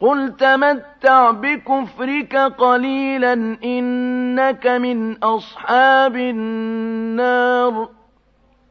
قل تمتع بكفرك قليلا إنك من أصحاب النار